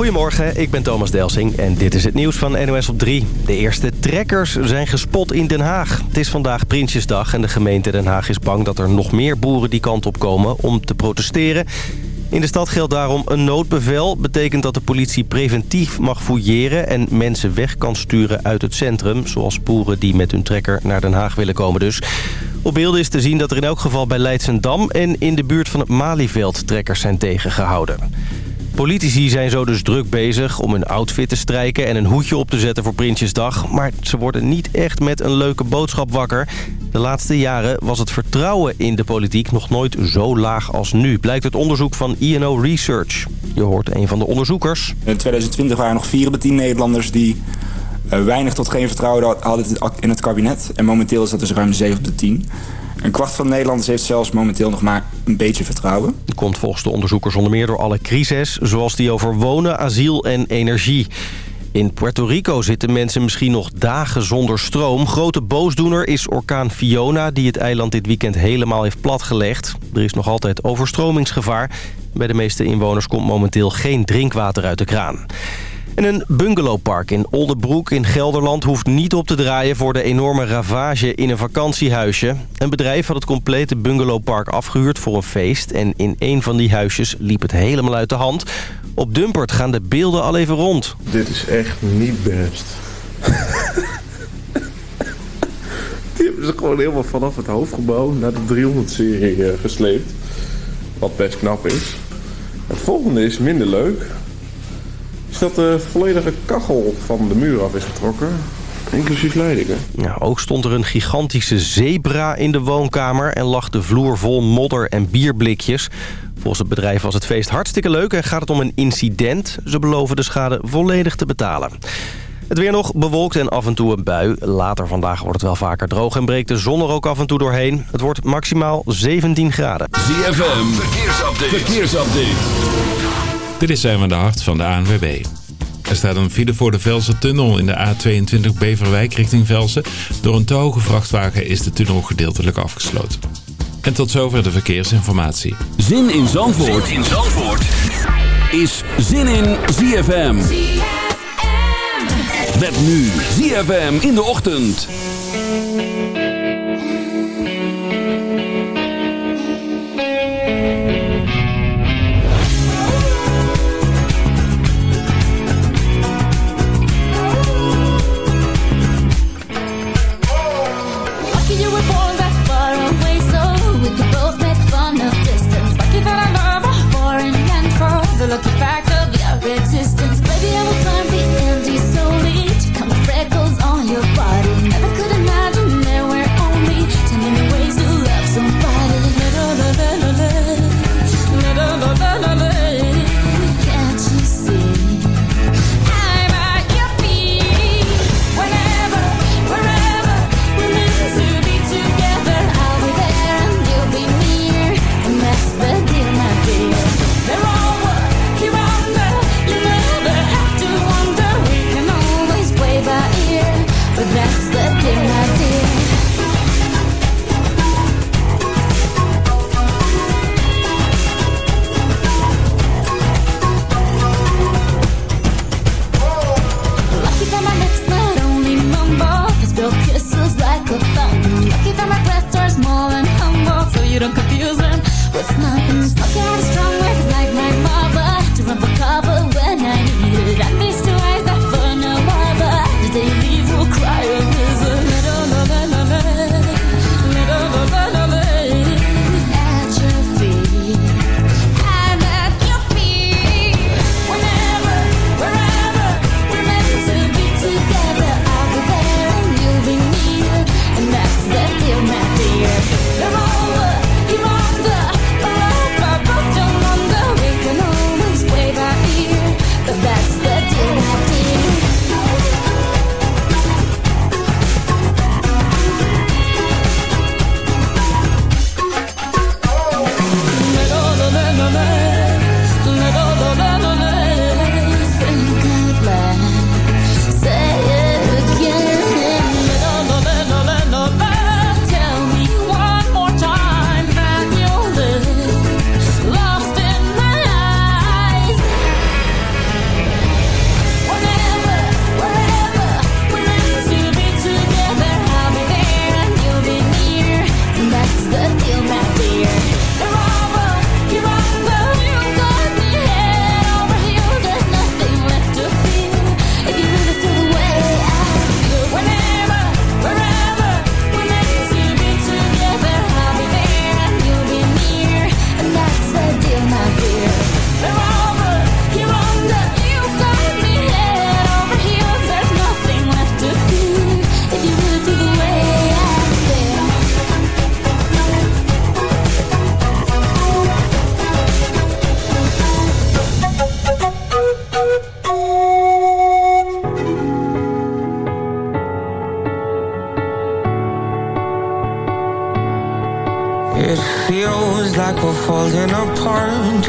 Goedemorgen, ik ben Thomas Delsing en dit is het nieuws van NOS op 3. De eerste trekkers zijn gespot in Den Haag. Het is vandaag Prinsjesdag en de gemeente Den Haag is bang dat er nog meer boeren die kant op komen om te protesteren. In de stad geldt daarom een noodbevel. Betekent dat de politie preventief mag fouilleren en mensen weg kan sturen uit het centrum. Zoals boeren die met hun trekker naar Den Haag willen komen dus. Op beelden is te zien dat er in elk geval bij Leidsendam en in de buurt van het Malieveld trekkers zijn tegengehouden. Politici zijn zo dus druk bezig om hun outfit te strijken en een hoedje op te zetten voor Prinsjesdag. Maar ze worden niet echt met een leuke boodschap wakker. De laatste jaren was het vertrouwen in de politiek nog nooit zo laag als nu. Blijkt het onderzoek van INO Research. Je hoort een van de onderzoekers. In 2020 waren nog 4 op de 10 Nederlanders die uh, weinig tot geen vertrouwen hadden in het kabinet. En momenteel is dat dus ruim 7 op de 10. Een kwart van de Nederlanders heeft zelfs momenteel nog maar een beetje vertrouwen. Dat komt volgens de onderzoekers onder meer door alle crises... zoals die over wonen, asiel en energie. In Puerto Rico zitten mensen misschien nog dagen zonder stroom. Grote boosdoener is orkaan Fiona... die het eiland dit weekend helemaal heeft platgelegd. Er is nog altijd overstromingsgevaar. Bij de meeste inwoners komt momenteel geen drinkwater uit de kraan. En een bungalowpark in Oldenbroek in Gelderland hoeft niet op te draaien voor de enorme ravage in een vakantiehuisje. Een bedrijf had het complete bungalowpark afgehuurd voor een feest en in een van die huisjes liep het helemaal uit de hand. Op Dumpert gaan de beelden al even rond. Dit is echt niet best. Die hebben ze gewoon helemaal vanaf het hoofdgebouw naar de 300-serie eh, gesleept. Wat best knap is. Het volgende is minder leuk is dat de volledige kachel van de muur af is getrokken. Inclusief leidingen. Ja, ook stond er een gigantische zebra in de woonkamer... en lag de vloer vol modder en bierblikjes. Volgens het bedrijf was het feest hartstikke leuk en gaat het om een incident. Ze beloven de schade volledig te betalen. Het weer nog bewolkt en af en toe een bui. Later vandaag wordt het wel vaker droog en breekt de zon er ook af en toe doorheen. Het wordt maximaal 17 graden. ZFM, verkeersupdate. verkeersupdate. Dit is zijn de Hart van de ANWB. Er staat een file voor de Velsen-tunnel in de A22 Beverwijk richting Velsen. Door een te hoge vrachtwagen is de tunnel gedeeltelijk afgesloten. En tot zover de verkeersinformatie. Zin in Zandvoort, zin in Zandvoort. is Zin in ZFM. ZFM. Met nu ZFM in de ochtend. a look at facts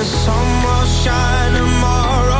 the sun will shine tomorrow,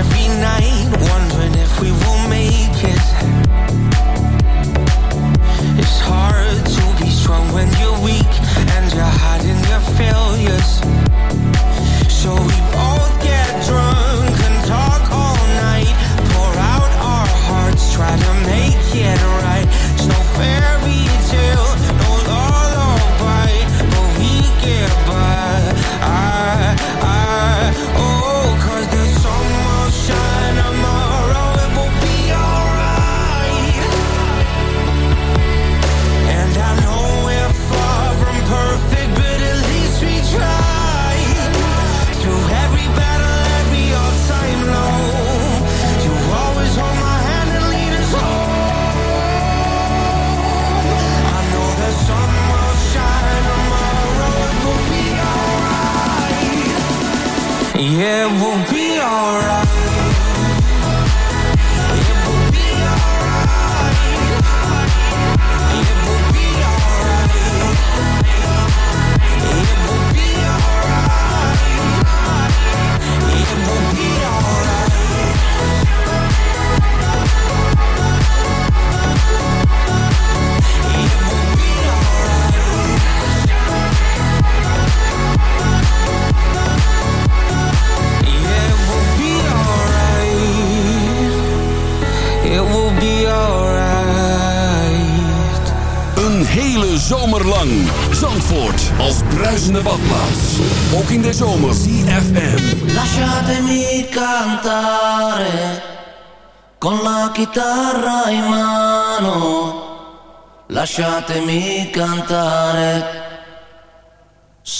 Every night,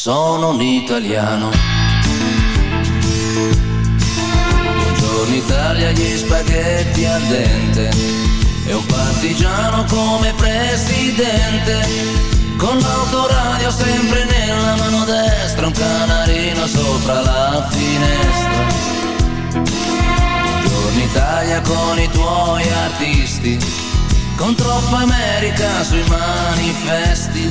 Sono un italiano. Buongiorno Italia, gli spaghetti al dente. E un partigiano come presidente. Con l'autoradio sempre nella mano destra, un canarino sopra la finestra. Buongiorno Italia con i tuoi artisti, con troppa America sui manifesti,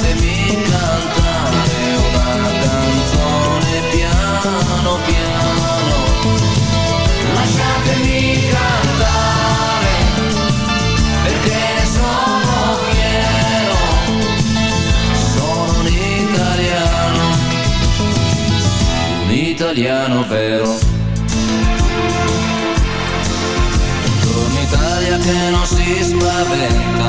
lasciatemi cantare una canzone piano piano, lasciatemi cantare perché ne sono fiero, sono un italiano, un italiano vero. Buongiorno Italia che non si spaventa,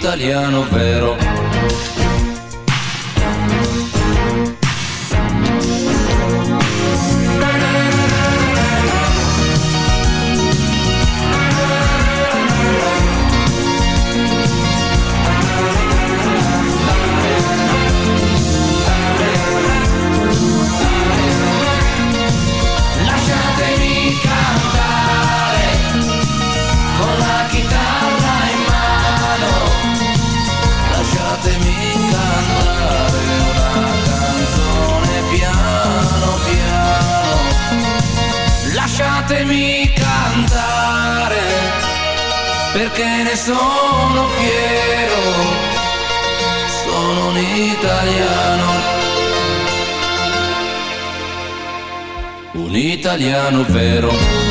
italiano vero. Perché ne sono fiero, sono un italiano. Un italiano vero.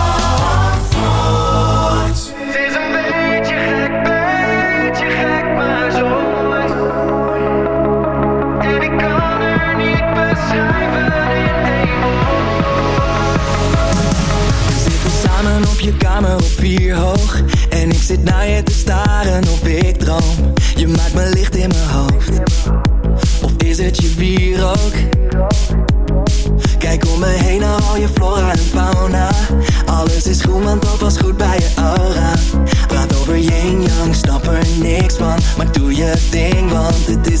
je ding, want het is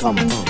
come from.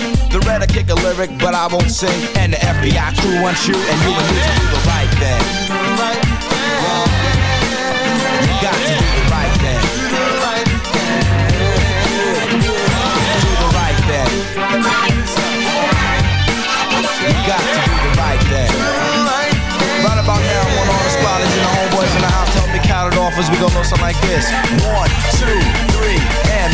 The red I kick a lyric, but I won't sing. And the FBI crew wants you, and you and me to do the right thing. You got to do the right thing. Do the right thing. You got to do the right thing. Right about now, the and the homeboys in the house. Help me count it off as we go something like this. One, two, three, and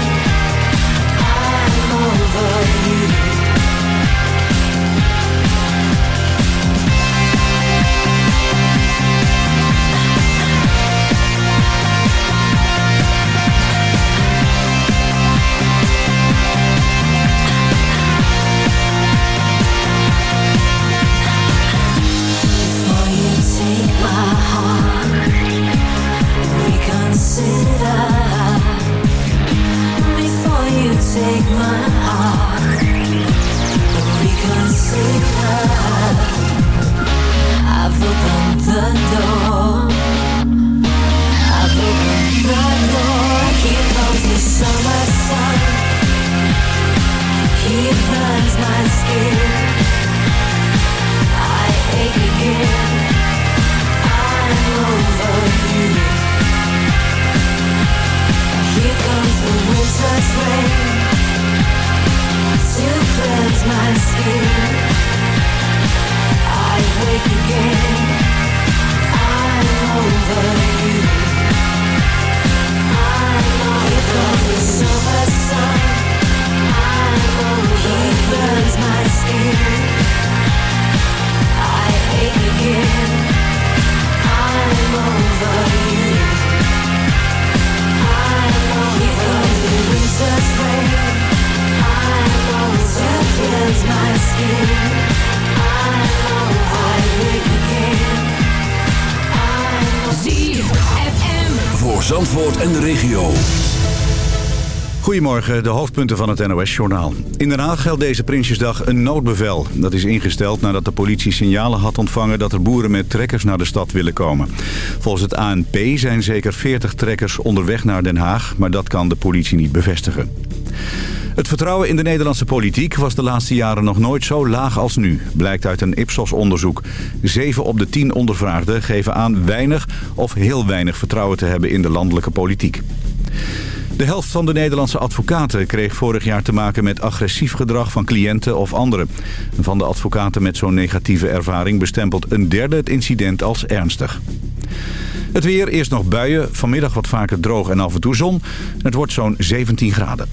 Goedemorgen, de hoofdpunten van het NOS-journaal. In Den Haag geldt deze Prinsjesdag een noodbevel. Dat is ingesteld nadat de politie signalen had ontvangen... dat er boeren met trekkers naar de stad willen komen. Volgens het ANP zijn zeker 40 trekkers onderweg naar Den Haag... maar dat kan de politie niet bevestigen. Het vertrouwen in de Nederlandse politiek was de laatste jaren nog nooit zo laag als nu, blijkt uit een Ipsos-onderzoek. Zeven op de tien ondervraagden geven aan weinig of heel weinig vertrouwen te hebben in de landelijke politiek. De helft van de Nederlandse advocaten kreeg vorig jaar te maken met agressief gedrag van cliënten of anderen. Van de advocaten met zo'n negatieve ervaring bestempelt een derde het incident als ernstig. Het weer, eerst nog buien, vanmiddag wat vaker droog en af en toe zon. Het wordt zo'n 17 graden.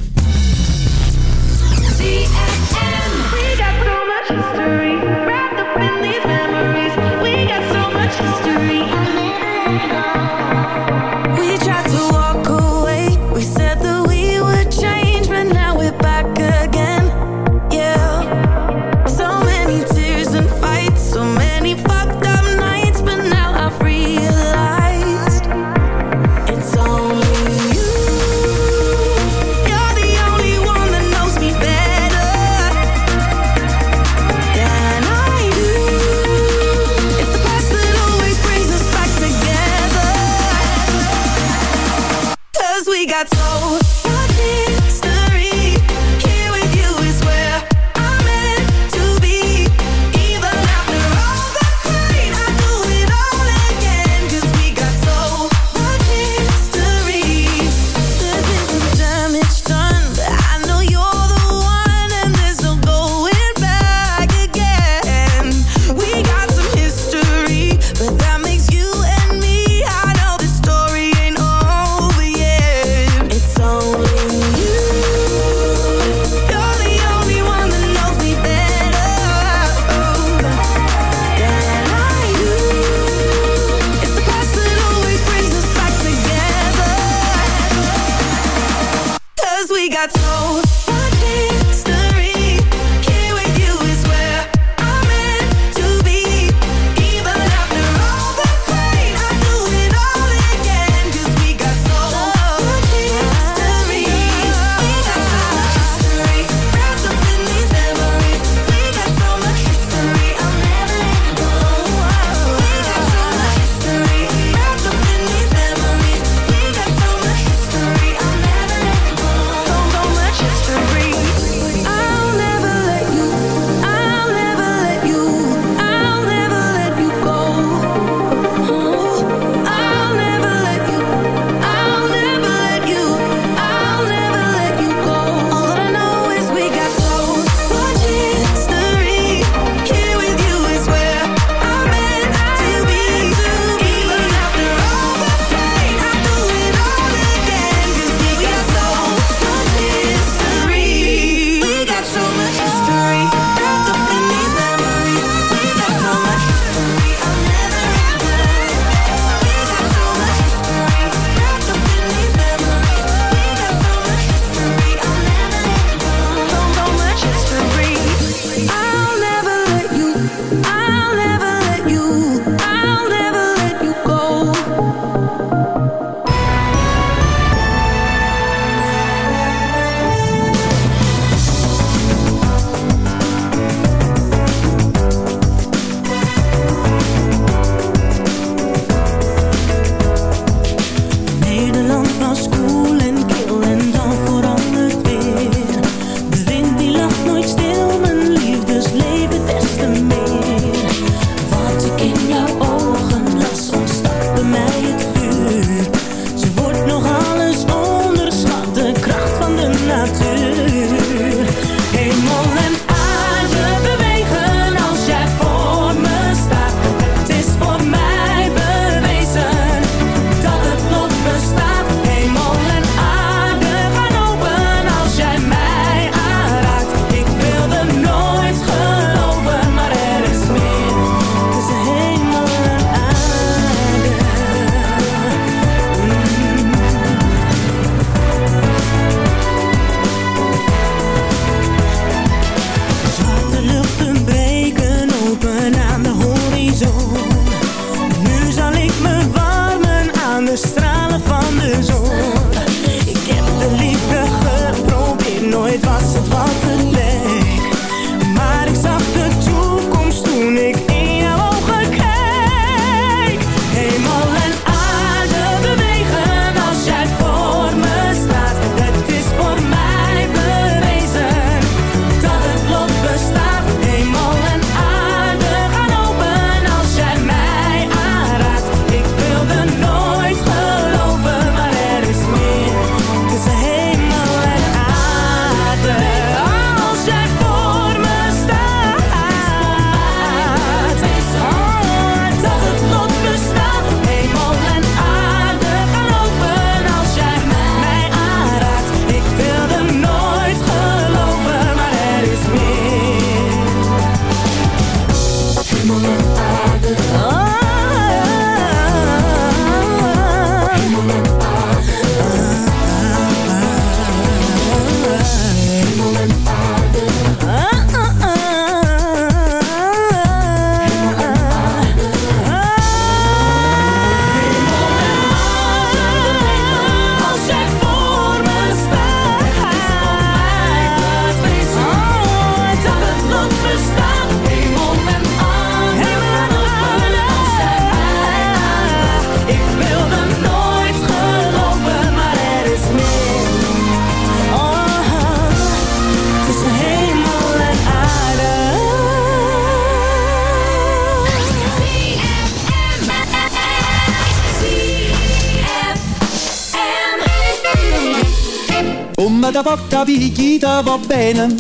Ti va bene.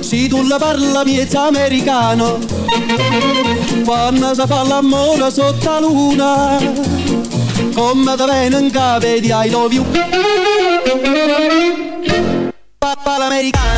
Se tu la parla miezza americano Quando si fa l'amore sotto la luna Come da bene in capo di I love you. Papà l'americano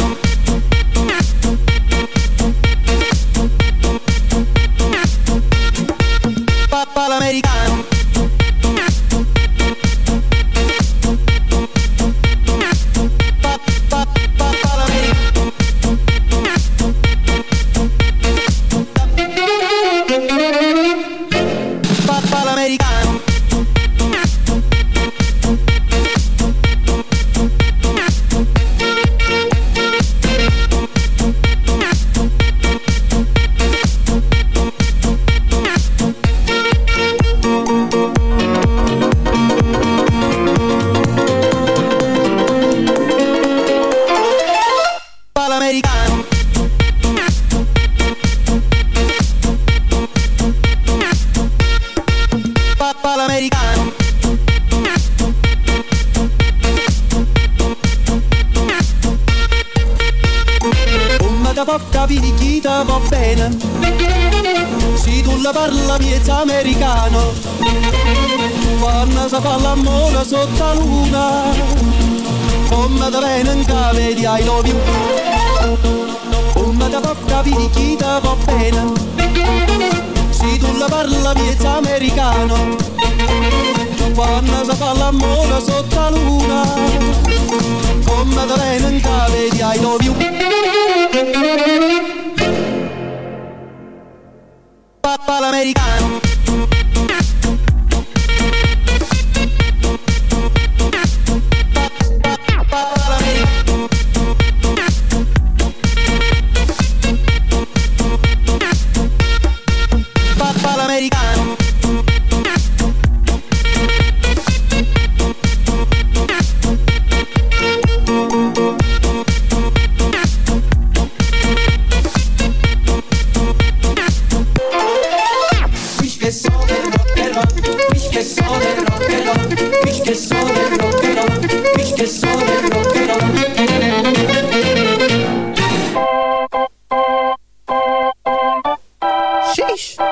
Sheesh.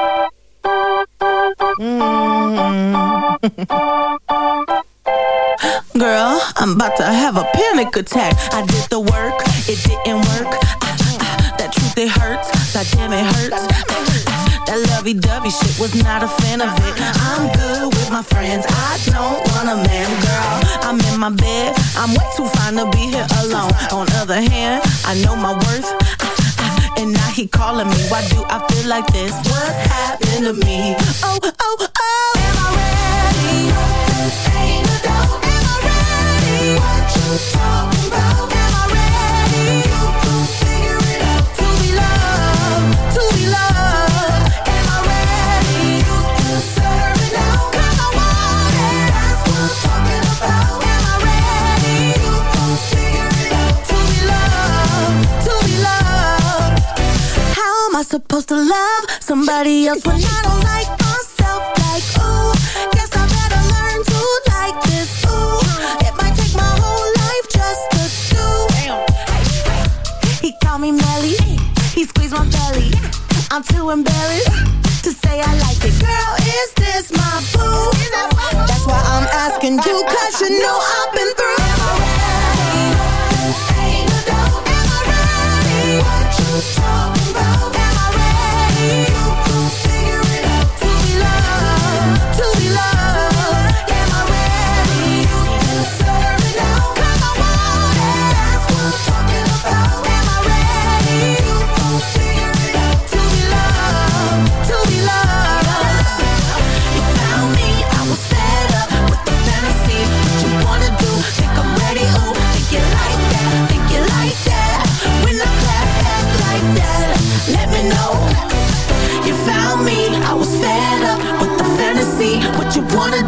Girl, I'm about to have a panic attack. I did the work, it didn't work. Ah, ah, that truth, it hurts. That damn, it hurts. Ah, that lovey-dovey shit was not a fan of it. I'm good with my friends. I don't want a man, girl. I'm in my bed. I'm way too fine to be here alone. On other hand, I know my worth. And now he calling me. Why do I feel like this? What's happened to me? Oh, oh, oh. Am I ready? Ain't no doubt. Am I ready? What you talking about? Supposed to love somebody else when I don't like myself? Like, ooh, guess I better learn to like this. Ooh, it might take my whole life just to do. He called me Melly, he squeezed my belly. I'm too embarrassed to say I like it. Girl,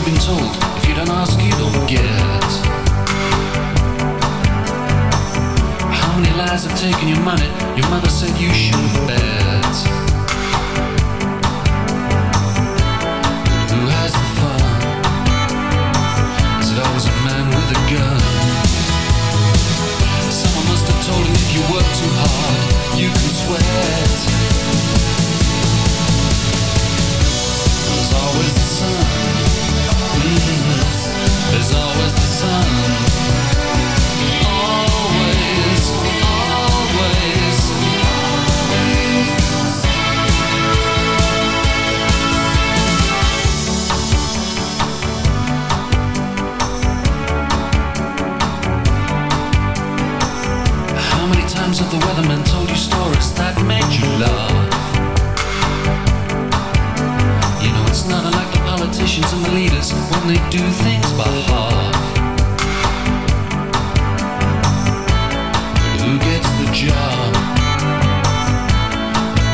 Have been told if you don't ask, you don't get? How many lies have taken your money? Your mother said you should bet. Who has the fun? Is it always a man with a gun? Someone must have told him if you work too hard, you can sweat. Have told you stories that made you laugh? You know it's not unlike the politicians and the leaders do things by half. Who gets the job?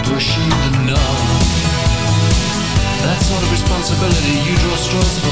Pushing the knob. That sort of responsibility you draw straws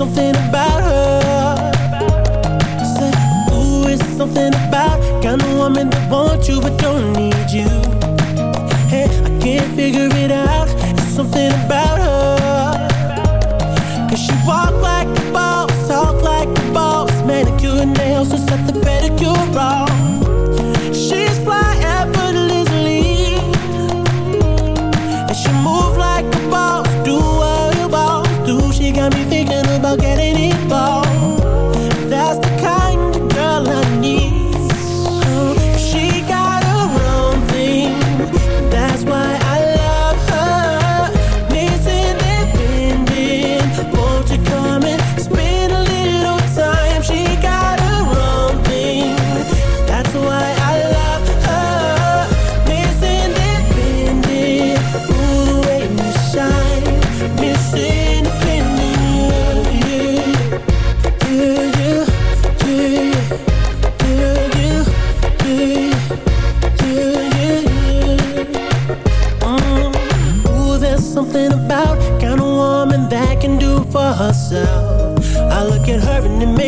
something about her.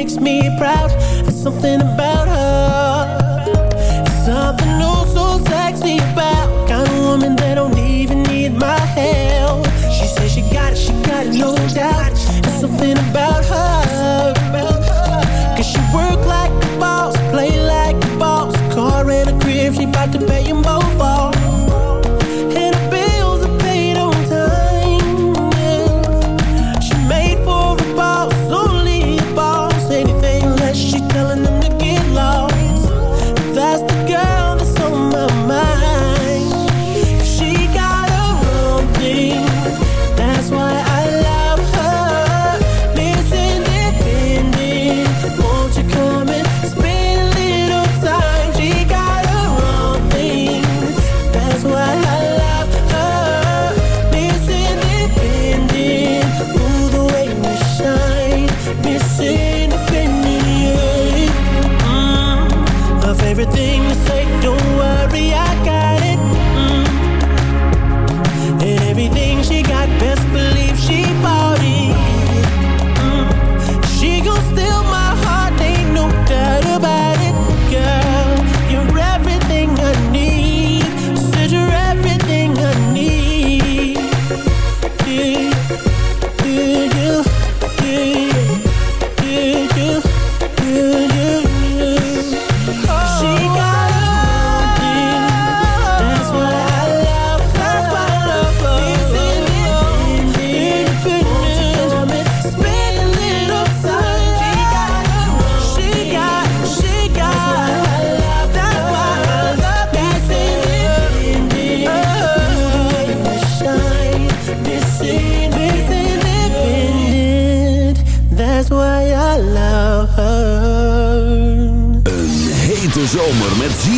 Makes me proud. There's something about her. It's something oh so sexy about kind of woman that don't even need my help. She says she got it, she got it, no doubt. There's something about her. Cause she work like a boss, play like a boss. Car and a crib, she bout to pay them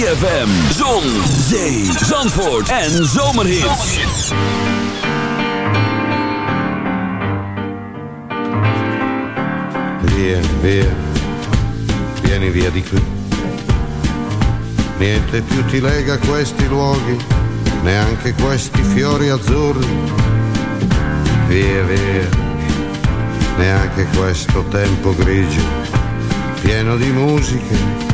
ZFM, zon, zee, zandvoort en zomerhits. Via, via, vieni via di qui. Niente più ti lega questi luoghi, neanche questi fiori azzurri. Via, via, neanche questo tempo grigio, pieno di musiche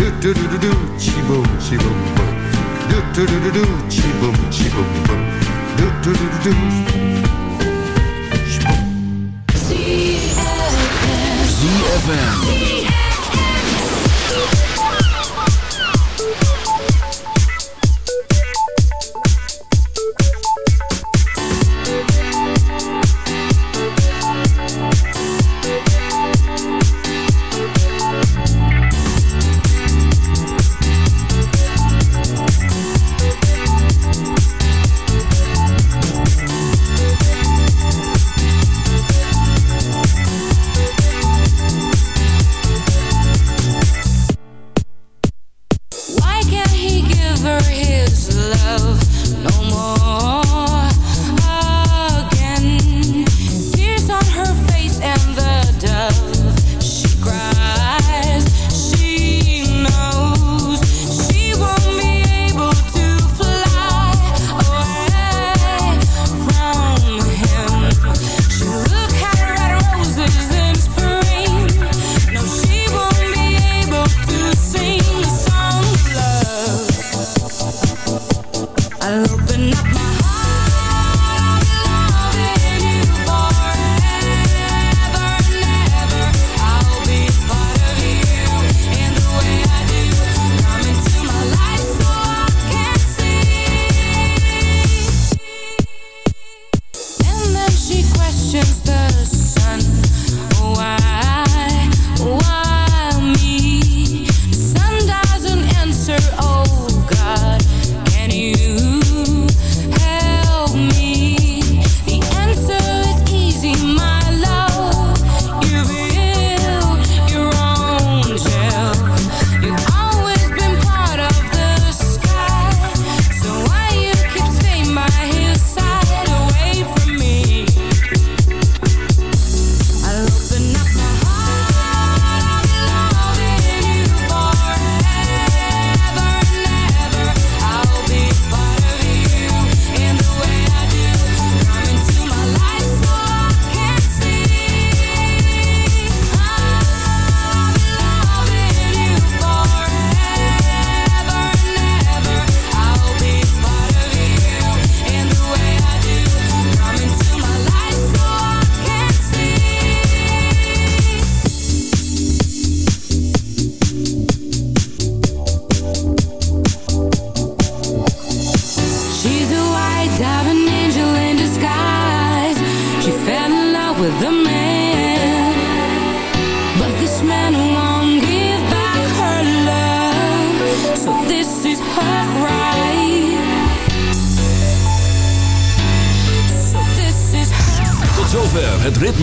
Do do do do do, chi boom, chi. Do do do do do, chi boom, chi. Do do do do do. ZFM.